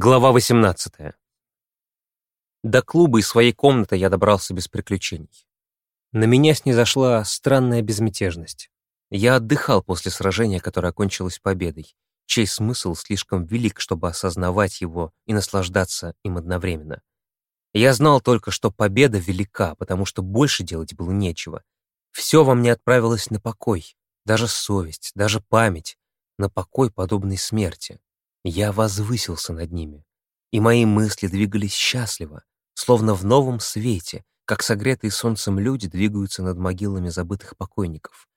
Глава 18. До клуба и своей комнаты я добрался без приключений. На меня снизошла странная безмятежность. Я отдыхал после сражения, которое окончилось победой, чей смысл слишком велик, чтобы осознавать его и наслаждаться им одновременно. Я знал только, что победа велика, потому что больше делать было нечего. Все во мне отправилось на покой, даже совесть, даже память, на покой, подобной смерти. Я возвысился над ними, и мои мысли двигались счастливо, словно в новом свете, как согретые солнцем люди двигаются над могилами забытых покойников.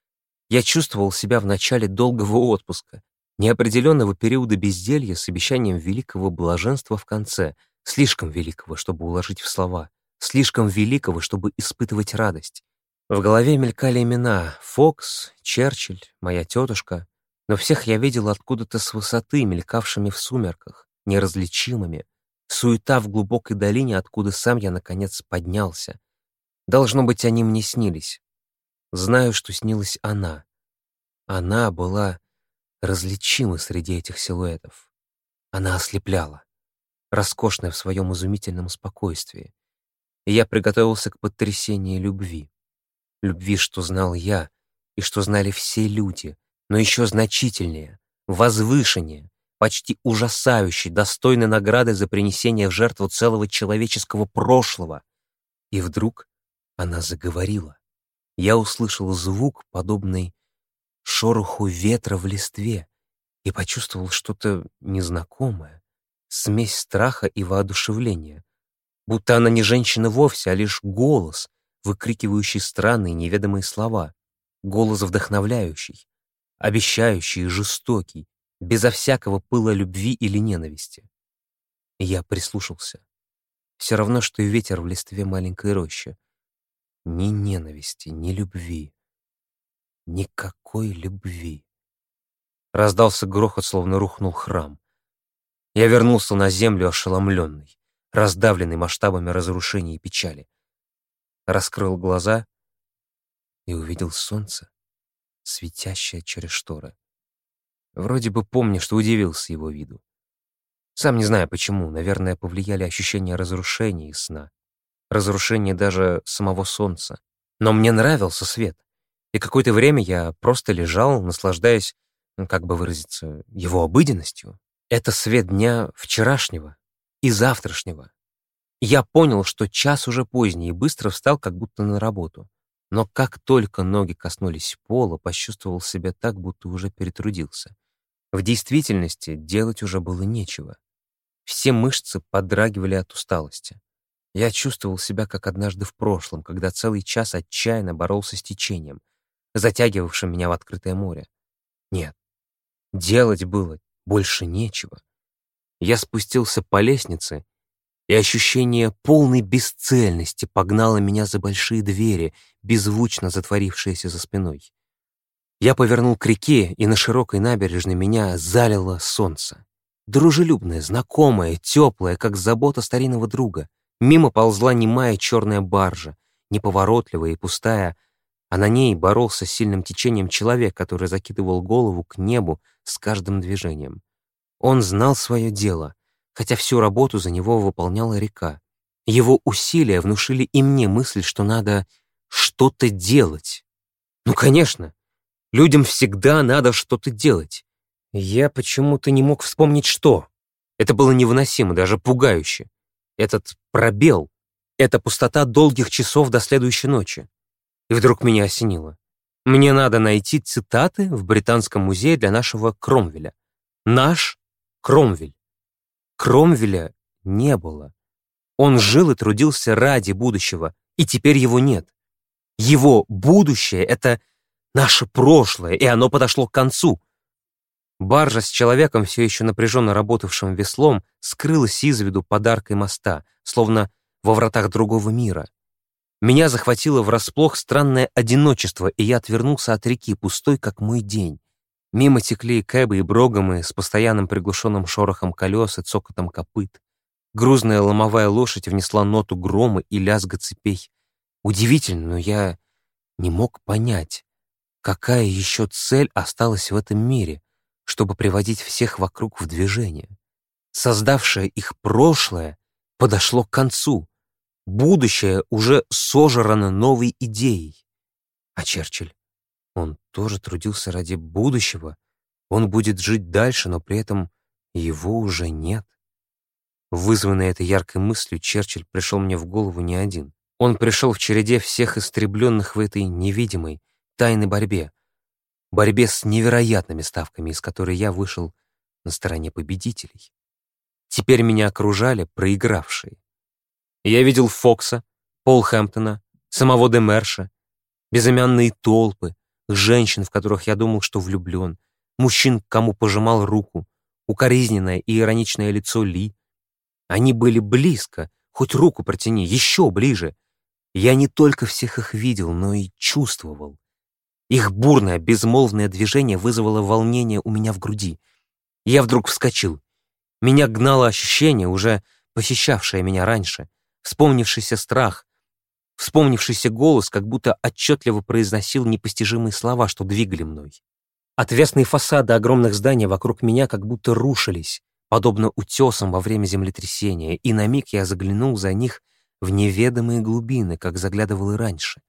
Я чувствовал себя в начале долгого отпуска, неопределенного периода безделья с обещанием великого блаженства в конце, слишком великого, чтобы уложить в слова, слишком великого, чтобы испытывать радость. В голове мелькали имена Фокс, Черчилль, моя тетушка, но всех я видел откуда-то с высоты, мелькавшими в сумерках, неразличимыми. Суета в глубокой долине, откуда сам я, наконец, поднялся. Должно быть, они мне снились. Знаю, что снилась она. Она была различима среди этих силуэтов. Она ослепляла, роскошная в своем изумительном спокойствии. И я приготовился к потрясению любви. Любви, что знал я, и что знали все люди, но еще значительнее, возвышеннее, почти ужасающей, достойной награды за принесение в жертву целого человеческого прошлого. И вдруг она заговорила. Я услышал звук, подобный шороху ветра в листве, и почувствовал что-то незнакомое, смесь страха и воодушевления, будто она не женщина вовсе, а лишь голос, выкрикивающий странные неведомые слова, голос вдохновляющий, обещающий и жестокий, безо всякого пыла любви или ненависти. я прислушался. Все равно, что и ветер в листве маленькой рощи. Ни ненависти, ни любви. Никакой любви. Раздался грохот, словно рухнул храм. Я вернулся на землю ошеломленный, раздавленный масштабами разрушений и печали. Раскрыл глаза и увидел солнце светящая через шторы. Вроде бы помню, что удивился его виду. Сам не знаю почему, наверное, повлияли ощущения разрушения и сна. Разрушение даже самого солнца. Но мне нравился свет. И какое-то время я просто лежал, наслаждаясь, как бы выразиться, его обыденностью. Это свет дня вчерашнего и завтрашнего. Я понял, что час уже поздний, и быстро встал, как будто на работу. Но как только ноги коснулись пола, почувствовал себя так, будто уже перетрудился. В действительности делать уже было нечего. Все мышцы подрагивали от усталости. Я чувствовал себя как однажды в прошлом, когда целый час отчаянно боролся с течением, затягивавшим меня в открытое море. Нет, делать было больше нечего. Я спустился по лестнице и ощущение полной бесцельности погнало меня за большие двери, беззвучно затворившиеся за спиной. Я повернул к реке, и на широкой набережной меня залило солнце. Дружелюбное, знакомое, теплое, как забота старинного друга. Мимо ползла немая черная баржа, неповоротливая и пустая, а на ней боролся с сильным течением человек, который закидывал голову к небу с каждым движением. Он знал свое дело — хотя всю работу за него выполняла река. Его усилия внушили и мне мысль, что надо что-то делать. Ну, конечно, людям всегда надо что-то делать. Я почему-то не мог вспомнить, что. Это было невыносимо, даже пугающе. Этот пробел, эта пустота долгих часов до следующей ночи. И вдруг меня осенило. Мне надо найти цитаты в Британском музее для нашего Кромвеля. Наш Кромвель. Кромвеля не было. Он жил и трудился ради будущего, и теперь его нет. Его будущее — это наше прошлое, и оно подошло к концу. Баржа с человеком, все еще напряженно работавшим веслом, скрылась из виду подаркой моста, словно во вратах другого мира. Меня захватило врасплох странное одиночество, и я отвернулся от реки, пустой, как мой день. Мимо текли кэбы и брогомы с постоянным приглушенным шорохом колес и цокотом копыт. Грузная ломовая лошадь внесла ноту грома и лязга цепей. Удивительно, но я не мог понять, какая еще цель осталась в этом мире, чтобы приводить всех вокруг в движение. Создавшее их прошлое подошло к концу. Будущее уже сожрано новой идеей. А Черчилль? Он тоже трудился ради будущего. Он будет жить дальше, но при этом его уже нет. Вызванный этой яркой мыслью, Черчилль пришел мне в голову не один. Он пришел в череде всех истребленных в этой невидимой, тайной борьбе. Борьбе с невероятными ставками, из которой я вышел на стороне победителей. Теперь меня окружали проигравшие. Я видел Фокса, Пол Хэмптона, самого Демерша, безымянные толпы, женщин, в которых я думал, что влюблен, мужчин, кому пожимал руку, укоризненное и ироничное лицо Ли. Они были близко, хоть руку протяни, еще ближе. Я не только всех их видел, но и чувствовал. Их бурное, безмолвное движение вызвало волнение у меня в груди. Я вдруг вскочил. Меня гнало ощущение, уже посещавшее меня раньше, вспомнившийся страх, вспомнившийся голос, как будто отчетливо произносил непостижимые слова, что двигали мной. Отвесные фасады огромных зданий вокруг меня как будто рушились, подобно утесам во время землетрясения, и на миг я заглянул за них в неведомые глубины, как заглядывал и раньше.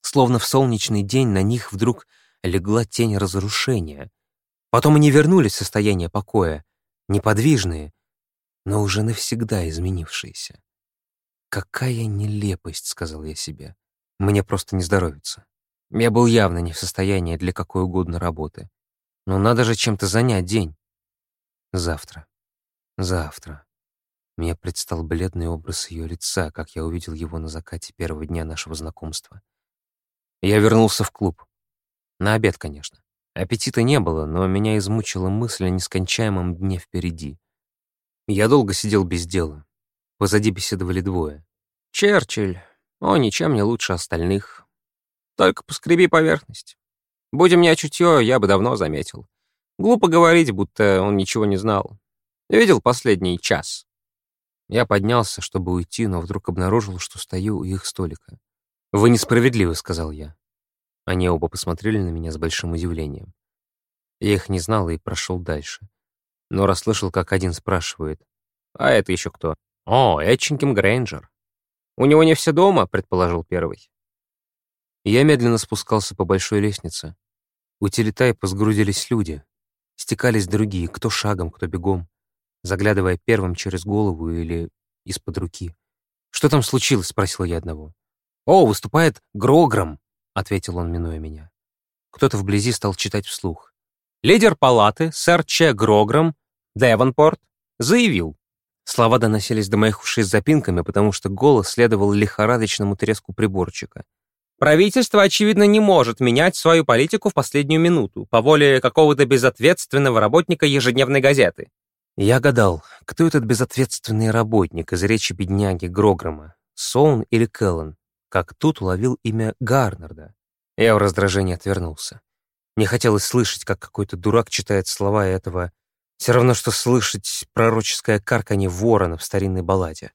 Словно в солнечный день на них вдруг легла тень разрушения. Потом они вернулись в состояние покоя, неподвижные, но уже навсегда изменившиеся. «Какая нелепость», — сказал я себе. «Мне просто не здоровится». Я был явно не в состоянии для какой угодно работы. Но надо же чем-то занять день. Завтра. Завтра. Мне предстал бледный образ ее лица, как я увидел его на закате первого дня нашего знакомства. Я вернулся в клуб. На обед, конечно. Аппетита не было, но меня измучила мысль о нескончаемом дне впереди. Я долго сидел без дела. Позади беседовали двое. Черчилль, он ничем не лучше остальных. Только поскреби поверхность. Будем не чутье, я бы давно заметил. Глупо говорить, будто он ничего не знал. Видел последний час. Я поднялся, чтобы уйти, но вдруг обнаружил, что стою у их столика. «Вы несправедливы», — сказал я. Они оба посмотрели на меня с большим удивлением. Я их не знал и прошел дальше. Но расслышал, как один спрашивает. «А это еще кто?» «О, Этчингем Грейнджер». «У него не все дома», — предположил первый. Я медленно спускался по большой лестнице. У телетайпа сгрудились люди. Стекались другие, кто шагом, кто бегом, заглядывая первым через голову или из-под руки. «Что там случилось?» — спросил я одного. «О, выступает Грограм», — ответил он, минуя меня. Кто-то вблизи стал читать вслух. Лидер палаты, сэр Че Грограм, Девонпорт, заявил. Слова доносились до моих ушей с запинками, потому что голос следовал лихорадочному треску приборчика. Правительство, очевидно, не может менять свою политику в последнюю минуту по воле какого-то безответственного работника ежедневной газеты. Я гадал, кто этот безответственный работник из речи бедняги Грограма, Соун или Келлен, как тут уловил имя Гарнарда. Я в раздражении отвернулся. Не хотелось слышать, как какой-то дурак читает слова этого. Все равно, что слышать пророческое карканье ворона в старинной балладе.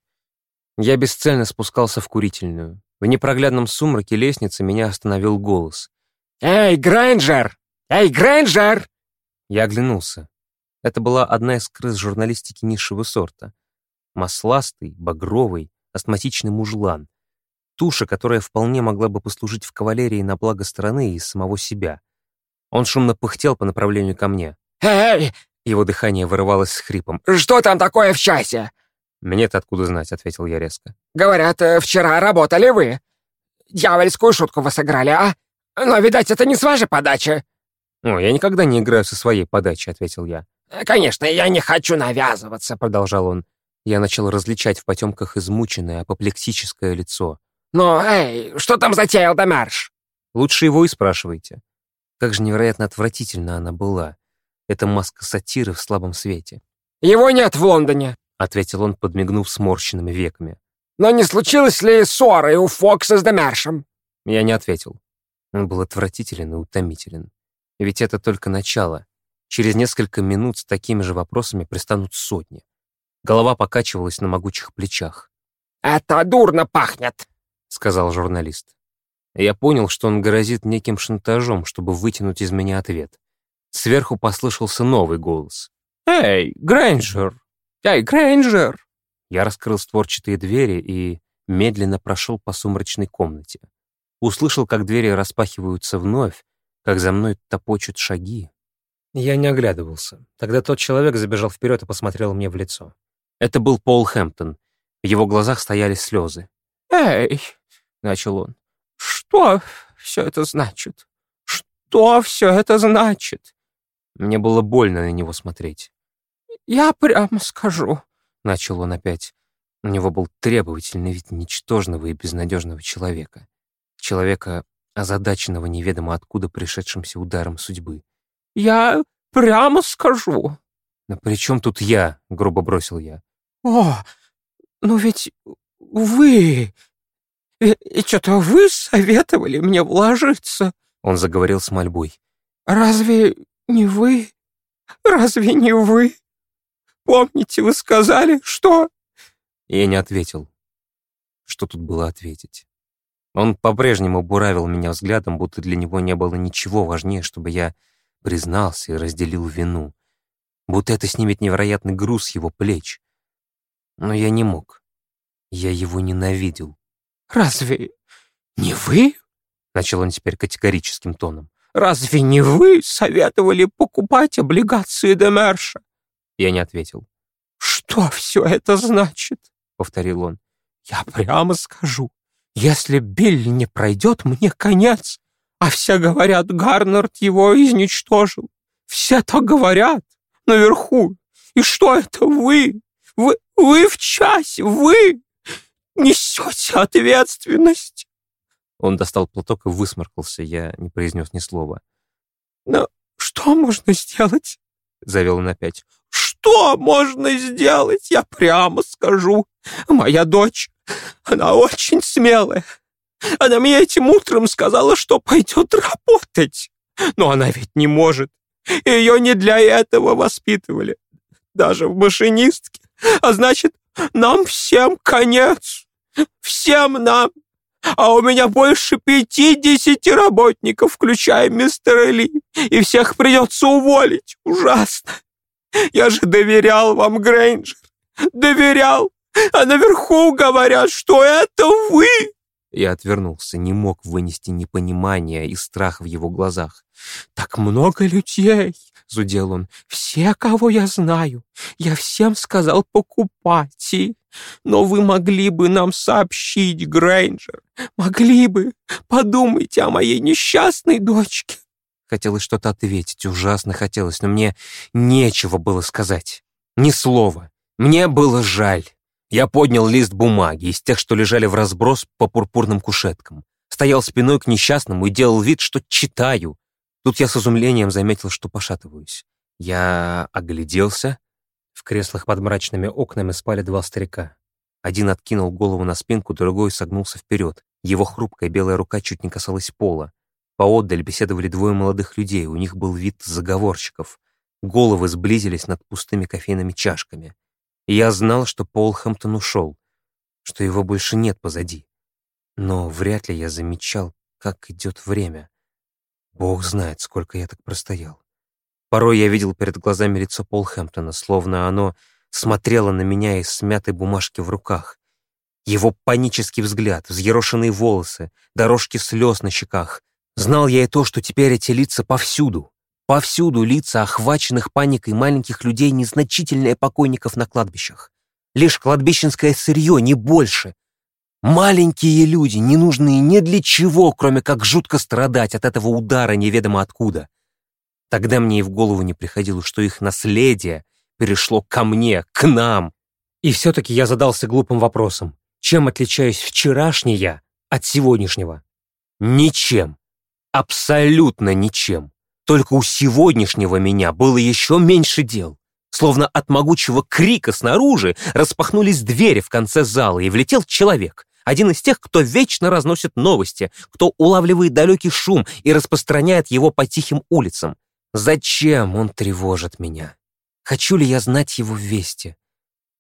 Я бесцельно спускался в курительную. В непроглядном сумраке лестницы меня остановил голос. «Эй, Грейнджер! Эй, Грейнджер!» Я оглянулся. Это была одна из крыс журналистики низшего сорта. Масластый, багровый, астматичный мужлан. Туша, которая вполне могла бы послужить в кавалерии на благо страны и самого себя. Он шумно пыхтел по направлению ко мне. «Эй!» Его дыхание вырывалось с хрипом. «Что там такое в часе?» «Мне-то откуда знать?» — ответил я резко. «Говорят, э, вчера работали вы. Дьявольскую шутку вы сыграли, а? Но, видать, это не с вашей подачи». «О, я никогда не играю со своей подачи», — ответил я. «Э, «Конечно, я не хочу навязываться», — продолжал он. Я начал различать в потемках измученное, апоплексическое лицо. «Ну, эй, что там затеял Демарш?» «Лучше его и спрашивайте». Как же невероятно отвратительно она была. Эта маска сатиры в слабом свете. «Его нет в Лондоне», ответил он, подмигнув сморщенными веками. «Но не случилось ли ссоры у Фокса с Демершем?» Я не ответил. Он был отвратителен и утомителен. Ведь это только начало. Через несколько минут с такими же вопросами пристанут сотни. Голова покачивалась на могучих плечах. «Это дурно пахнет», — сказал журналист. Я понял, что он грозит неким шантажом, чтобы вытянуть из меня ответ. Сверху послышался новый голос. «Эй, Грэнджер, «Эй, Грейнджер!» Я раскрыл створчатые двери и медленно прошел по сумрачной комнате. Услышал, как двери распахиваются вновь, как за мной топочут шаги. Я не оглядывался. Тогда тот человек забежал вперед и посмотрел мне в лицо. Это был Пол Хэмптон. В его глазах стояли слезы. «Эй!» — начал он. «Что все это значит? Что все это значит?» Мне было больно на него смотреть. «Я прямо скажу», — начал он опять. У него был требовательный вид ничтожного и безнадежного человека. Человека, озадаченного неведомо откуда пришедшимся ударом судьбы. «Я прямо скажу». «Но при чем тут я?» — грубо бросил я. «О, ну ведь вы... И что-то вы советовали мне вложиться?» Он заговорил с мольбой. «Разве не вы? Разве не вы? Помните, вы сказали, что...» Я не ответил. Что тут было ответить? Он по-прежнему буравил меня взглядом, будто для него не было ничего важнее, чтобы я признался и разделил вину. Будто это снимет невероятный груз его плеч. Но я не мог. Я его ненавидел. «Разве не вы?» — начал он теперь категорическим тоном. «Разве не вы советовали покупать облигации Демерша?» Я не ответил. «Что все это значит?» повторил он. «Я прямо скажу, если Билли не пройдет, мне конец. А все говорят, Гарнард его изничтожил. Все так говорят наверху. И что это вы? Вы, вы в часе, вы несете ответственность. Он достал платок и высморкался. Я не произнес ни слова. «Но что можно сделать?» — завел он опять. «Что можно сделать, я прямо скажу. Моя дочь, она очень смелая. Она мне этим утром сказала, что пойдет работать. Но она ведь не может. Ее не для этого воспитывали. Даже в машинистке. А значит, нам всем конец. Всем нам. А у меня больше пятидесяти работников, включая мистера Ли. И всех придется уволить. Ужасно. Я же доверял вам, Грейнджер. Доверял. А наверху говорят, что это вы!» Я отвернулся, не мог вынести непонимания и страх в его глазах. «Так много людей!» — зудел он. «Все, кого я знаю. Я всем сказал покупать. И... Но вы могли бы нам сообщить, Грейнджер. Могли бы. Подумайте о моей несчастной дочке». Хотелось что-то ответить, ужасно хотелось, но мне нечего было сказать. Ни слова. Мне было жаль. Я поднял лист бумаги из тех, что лежали в разброс по пурпурным кушеткам. Стоял спиной к несчастному и делал вид, что читаю. Тут я с изумлением заметил, что пошатываюсь. Я огляделся. В креслах под мрачными окнами спали два старика. Один откинул голову на спинку, другой согнулся вперед. Его хрупкая белая рука чуть не касалась пола. Поотдаль беседовали двое молодых людей, у них был вид заговорщиков. Головы сблизились над пустыми кофейными чашками. И я знал, что Пол Хэмптон ушел, что его больше нет позади. Но вряд ли я замечал, как идет время. Бог знает, сколько я так простоял. Порой я видел перед глазами лицо Пол Хэмптона, словно оно смотрело на меня из смятой бумажки в руках. Его панический взгляд, взъерошенные волосы, дорожки слез на щеках. Знал я и то, что теперь эти лица повсюду. Повсюду лица охваченных паникой маленьких людей, незначительные покойников на кладбищах. Лишь кладбищенское сырье, не больше. Маленькие люди, не нужные ни для чего, кроме как жутко страдать от этого удара неведомо откуда. Тогда мне и в голову не приходило, что их наследие перешло ко мне, к нам. И все-таки я задался глупым вопросом. Чем отличаюсь вчерашний я от сегодняшнего? Ничем. Абсолютно ничем. Только у сегодняшнего меня было еще меньше дел. Словно от могучего крика снаружи распахнулись двери в конце зала, и влетел человек. Один из тех, кто вечно разносит новости, кто улавливает далекий шум и распространяет его по тихим улицам. Зачем он тревожит меня? Хочу ли я знать его вести?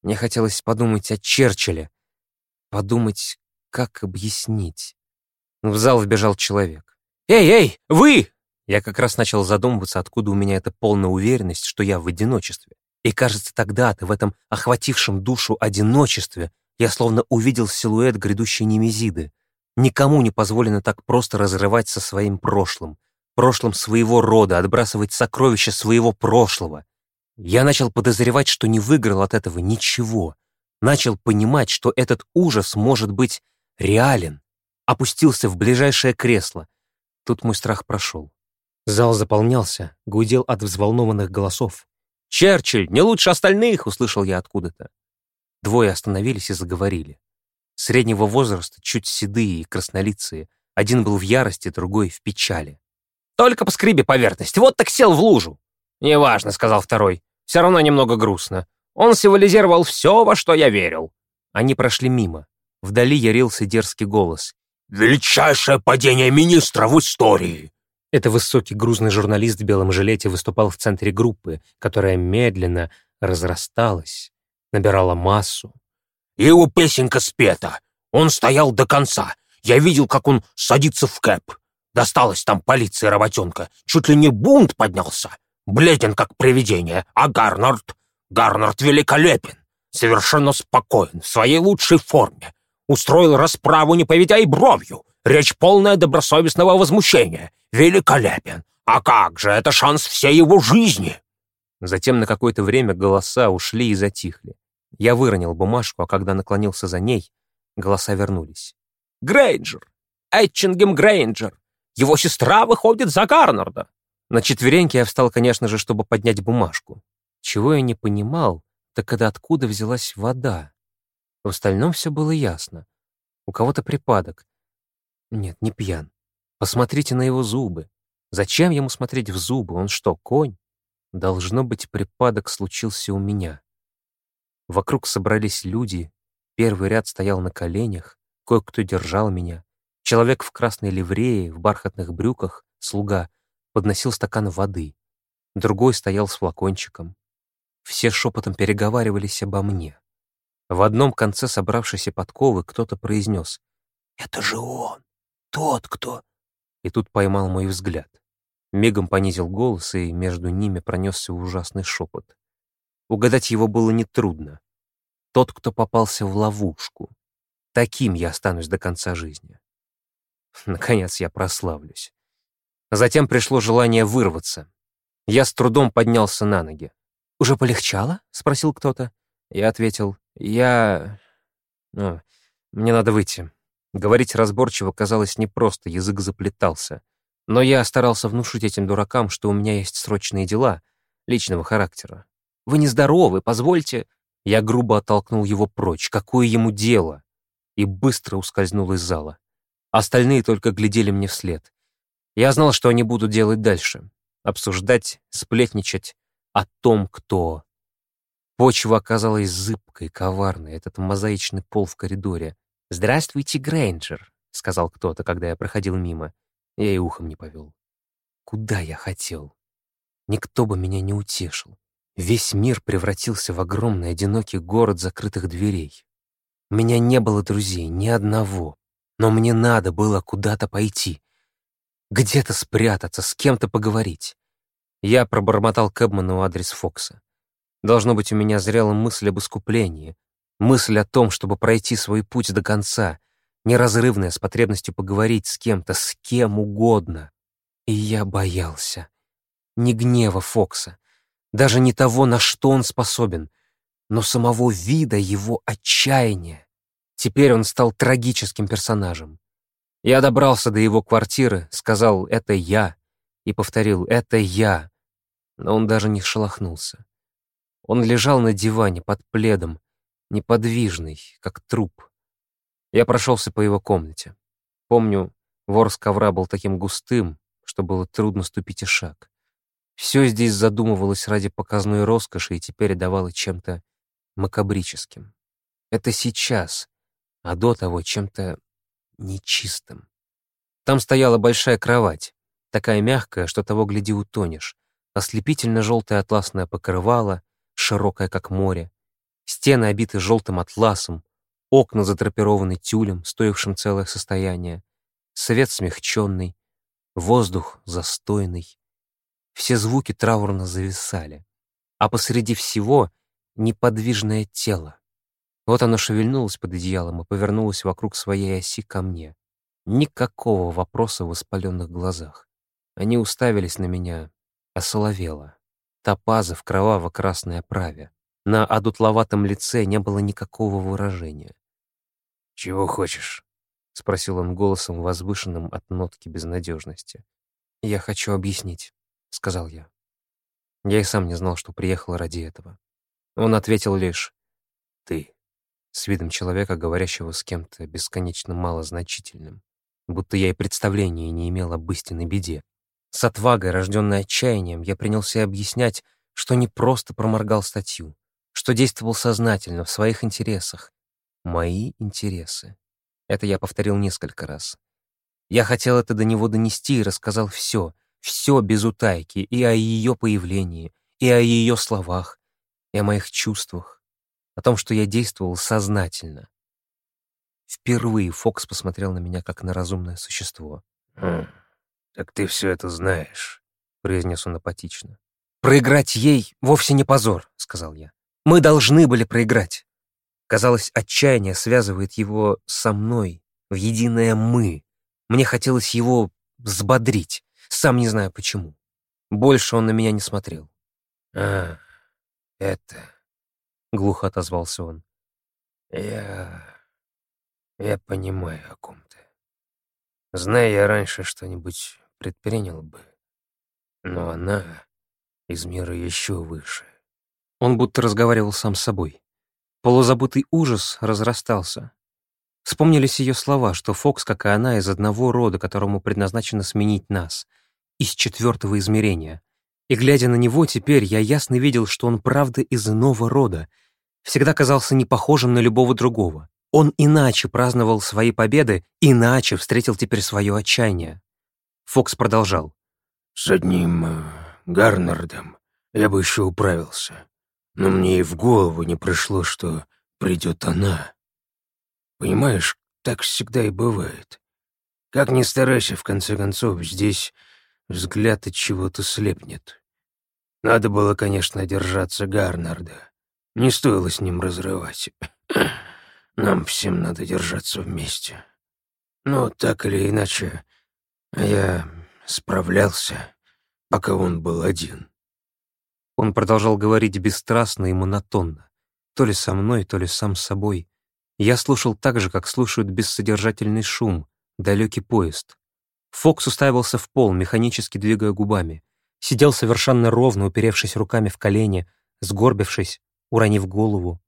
Мне хотелось подумать о Черчилле. Подумать, как объяснить. В зал вбежал человек. «Эй, эй, вы!» Я как раз начал задумываться, откуда у меня эта полная уверенность, что я в одиночестве. И кажется, тогда-то, в этом охватившем душу одиночестве, я словно увидел силуэт грядущей Немезиды. Никому не позволено так просто разрывать со своим прошлым, прошлым своего рода, отбрасывать сокровища своего прошлого. Я начал подозревать, что не выиграл от этого ничего. Начал понимать, что этот ужас может быть реален. Опустился в ближайшее кресло. Тут мой страх прошел. Зал заполнялся, гудел от взволнованных голосов. «Черчилль, не лучше остальных!» — услышал я откуда-то. Двое остановились и заговорили. Среднего возраста, чуть седые и краснолицые. Один был в ярости, другой — в печали. «Только поскреби поверхность, вот так сел в лужу!» «Неважно», — сказал второй. «Все равно немного грустно. Он символизировал все, во что я верил». Они прошли мимо. Вдали ярился дерзкий голос. «Величайшее падение министра в истории!» Это высокий грузный журналист в белом жилете выступал в центре группы, которая медленно разрасталась, набирала массу. «Его песенка спета. Он стоял до конца. Я видел, как он садится в кэп. Досталась там полиция работенка. Чуть ли не бунт поднялся. Бледен, как привидение. А Гарнард? Гарнард великолепен. Совершенно спокоен, в своей лучшей форме. Устроил расправу, не поведя и бровью. Речь полная добросовестного возмущения. Великолепен. А как же, это шанс всей его жизни. Затем на какое-то время голоса ушли и затихли. Я выронил бумажку, а когда наклонился за ней, голоса вернулись. «Грейнджер! Этчингем Грейнджер! Его сестра выходит за Гарнарда!» На четвереньке я встал, конечно же, чтобы поднять бумажку. Чего я не понимал, так это откуда взялась вода. В остальном все было ясно. У кого-то припадок. Нет, не пьян. Посмотрите на его зубы. Зачем ему смотреть в зубы? Он что, конь? Должно быть, припадок случился у меня. Вокруг собрались люди. Первый ряд стоял на коленях. Кое-кто держал меня. Человек в красной ливрее, в бархатных брюках, слуга, подносил стакан воды. Другой стоял с флакончиком. Все шепотом переговаривались обо мне. В одном конце собравшейся подковы кто-то произнес «Это же он!» тот, кто...» И тут поймал мой взгляд. Мигом понизил голос, и между ними пронесся ужасный шепот. Угадать его было нетрудно. Тот, кто попался в ловушку. Таким я останусь до конца жизни. Наконец я прославлюсь. Затем пришло желание вырваться. Я с трудом поднялся на ноги. «Уже полегчало?» — спросил кто-то. Я ответил, «Я... Ну, мне надо выйти. Говорить разборчиво казалось непросто, язык заплетался. Но я старался внушить этим дуракам, что у меня есть срочные дела личного характера. «Вы нездоровы, позвольте...» Я грубо оттолкнул его прочь. Какое ему дело? И быстро ускользнул из зала. Остальные только глядели мне вслед. Я знал, что они будут делать дальше. Обсуждать, сплетничать о том, кто. Почва оказалась зыбкой, коварной, этот мозаичный пол в коридоре. «Здравствуйте, Грейнджер», — сказал кто-то, когда я проходил мимо. Я и ухом не повел. Куда я хотел? Никто бы меня не утешил. Весь мир превратился в огромный одинокий город закрытых дверей. У меня не было друзей, ни одного. Но мне надо было куда-то пойти. Где-то спрятаться, с кем-то поговорить. Я пробормотал Кэбману адрес Фокса. Должно быть, у меня зрела мысль об искуплении, Мысль о том, чтобы пройти свой путь до конца, неразрывная с потребностью поговорить с кем-то, с кем угодно. И я боялся. Не гнева Фокса, даже не того, на что он способен, но самого вида его отчаяния. Теперь он стал трагическим персонажем. Я добрался до его квартиры, сказал «это я» и повторил «это я», но он даже не шелохнулся. Он лежал на диване под пледом, неподвижный, как труп. Я прошелся по его комнате. Помню, вор с ковра был таким густым, что было трудно ступить и шаг. Все здесь задумывалось ради показной роскоши и теперь давало чем-то макабрическим. Это сейчас, а до того чем-то нечистым. Там стояла большая кровать, такая мягкая, что того гляди утонешь, ослепительно желтое атласное покрывало, широкое как море, Стены обиты желтым атласом, окна задрапированы тюлем, стоившим целое состояние, свет смягченный, воздух застойный. Все звуки траурно зависали. а посреди всего — неподвижное тело. Вот оно шевельнулось под одеялом и повернулось вокруг своей оси ко мне. Никакого вопроса в воспаленных глазах. Они уставились на меня, осоловело. Топазы в кроваво-красной оправе. На одутловатом лице не было никакого выражения. «Чего хочешь?» — спросил он голосом, возвышенным от нотки безнадежности. «Я хочу объяснить», — сказал я. Я и сам не знал, что приехал ради этого. Он ответил лишь «ты», с видом человека, говорящего с кем-то бесконечно малозначительным, будто я и представления не имел об истинной беде. С отвагой, рожденной отчаянием, я принялся объяснять, что не просто проморгал статью, что действовал сознательно, в своих интересах. Мои интересы. Это я повторил несколько раз. Я хотел это до него донести и рассказал все, все без утайки, и о ее появлении, и о ее словах, и о моих чувствах, о том, что я действовал сознательно. Впервые Фокс посмотрел на меня как на разумное существо. «Хм, так ты все это знаешь», — произнес он апатично. «Проиграть ей вовсе не позор», — сказал я. «Мы должны были проиграть». Казалось, отчаяние связывает его со мной, в единое «мы». Мне хотелось его взбодрить, сам не знаю почему. Больше он на меня не смотрел. «А, это...» — глухо отозвался он. «Я... я понимаю, о ком ты. Зная я раньше что-нибудь предпринял бы, но она из мира еще выше». Он будто разговаривал сам с собой. Полузабытый ужас разрастался. Вспомнились ее слова, что Фокс, как и она, из одного рода, которому предназначено сменить нас, из четвертого измерения. И, глядя на него, теперь я ясно видел, что он правда из иного рода, всегда казался не похожим на любого другого. Он иначе праздновал свои победы, иначе встретил теперь свое отчаяние. Фокс продолжал. «С одним э, Гарнардом я бы еще управился, но мне и в голову не пришло, что придет она. Понимаешь, так всегда и бывает. Как ни старайся, в конце концов, здесь взгляд от чего-то слепнет. Надо было, конечно, держаться Гарнарда. Не стоило с ним разрывать. Нам всем надо держаться вместе. Но так или иначе, я справлялся, пока он был один. Он продолжал говорить бесстрастно и монотонно, то ли со мной, то ли сам с собой. Я слушал так же, как слушают бессодержательный шум, далекий поезд. Фокс уставился в пол, механически двигая губами. Сидел совершенно ровно, уперевшись руками в колени, сгорбившись, уронив голову.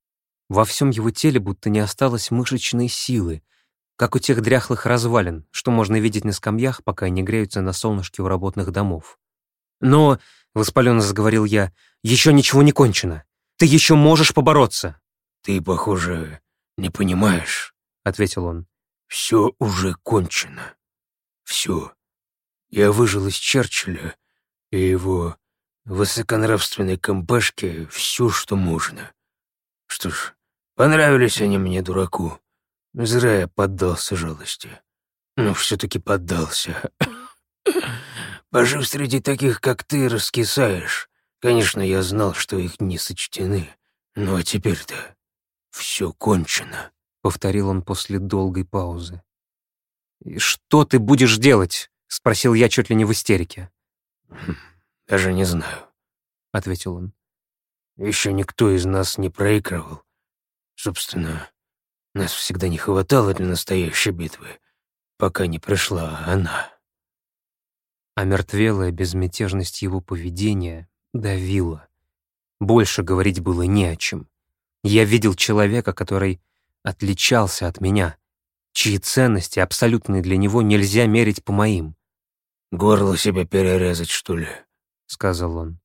Во всем его теле будто не осталось мышечной силы, как у тех дряхлых развалин, что можно видеть на скамьях, пока они греются на солнышке у работных домов. «Но», — воспаленно заговорил я, — «еще ничего не кончено. Ты еще можешь побороться». «Ты, похоже, «Не понимаешь», — ответил он. «Все уже кончено. Все. Я выжил из Черчилля и его высоконравственной компашки все, что можно. Что ж, понравились они мне, дураку. Зря я поддался жалости. Но все-таки поддался. Пожив среди таких, как ты, раскисаешь. Конечно, я знал, что их не сочтены. Ну а теперь-то «Все кончено», — повторил он после долгой паузы. «И что ты будешь делать?» — спросил я чуть ли не в истерике. «Хм, «Даже не знаю», — ответил он. «Еще никто из нас не проигрывал. Собственно, нас всегда не хватало для настоящей битвы, пока не пришла она». А мертвелая безмятежность его поведения давила. Больше говорить было не о чем. Я видел человека, который отличался от меня, чьи ценности, абсолютные для него, нельзя мерить по моим. «Горло себе перерезать, что ли?» — сказал он.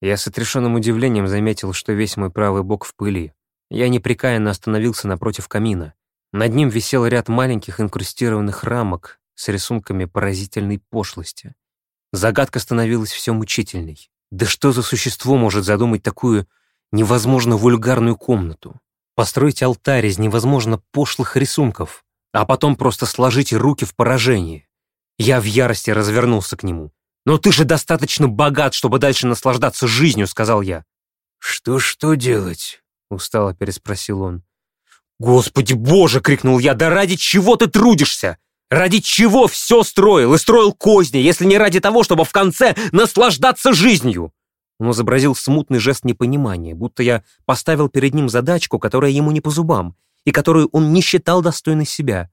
Я с отрешенным удивлением заметил, что весь мой правый бок в пыли. Я непрекаянно остановился напротив камина. Над ним висел ряд маленьких инкрустированных рамок с рисунками поразительной пошлости. Загадка становилась все мучительней. Да что за существо может задумать такую невозможно вульгарную комнату, построить алтарь из невозможно пошлых рисунков, а потом просто сложить руки в поражении. Я в ярости развернулся к нему. «Но ты же достаточно богат, чтобы дальше наслаждаться жизнью», — сказал я. «Что-что делать?» — устало переспросил он. «Господи боже!» — крикнул я. «Да ради чего ты трудишься? Ради чего все строил и строил козни, если не ради того, чтобы в конце наслаждаться жизнью?» Он изобразил смутный жест непонимания, будто я поставил перед ним задачку, которая ему не по зубам, и которую он не считал достойной себя.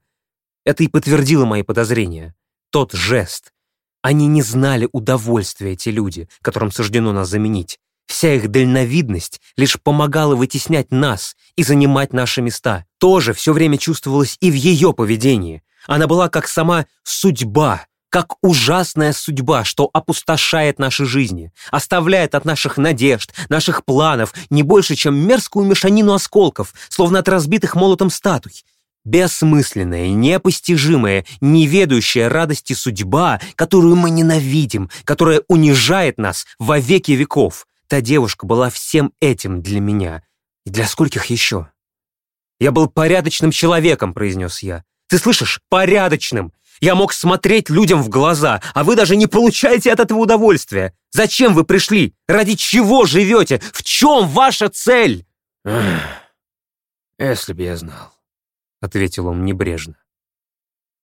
Это и подтвердило мои подозрения. Тот жест. Они не знали удовольствия, эти люди, которым суждено нас заменить. Вся их дальновидность лишь помогала вытеснять нас и занимать наши места. Тоже все время чувствовалось и в ее поведении. Она была как сама судьба, как ужасная судьба, что опустошает наши жизни, оставляет от наших надежд, наших планов не больше, чем мерзкую мешанину осколков, словно от разбитых молотом статуй. Бессмысленная, непостижимая, неведающая радости судьба, которую мы ненавидим, которая унижает нас во веки веков. Та девушка была всем этим для меня. И для скольких еще? «Я был порядочным человеком», — произнес я. «Ты слышишь? Порядочным! Я мог смотреть людям в глаза, а вы даже не получаете от этого удовольствия. Зачем вы пришли? Ради чего живете? В чем ваша цель?» «Если б я знал», — ответил он небрежно.